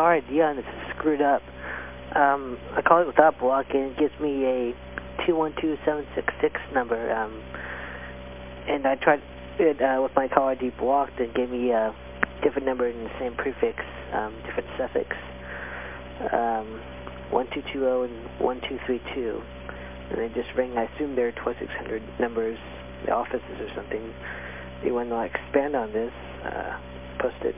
car idea and it's is screwed up.、Um, I call it without blocking. It gives me a 212766 number. Um, and I tried it、uh, with my caller ID blocked and gave me a different number in the same prefix,、um, different suffix.、Um, 1220 and 1232. And they just ring. I assume they're 2600 numbers, the offices or something. If you want to expand on this, uh, post it.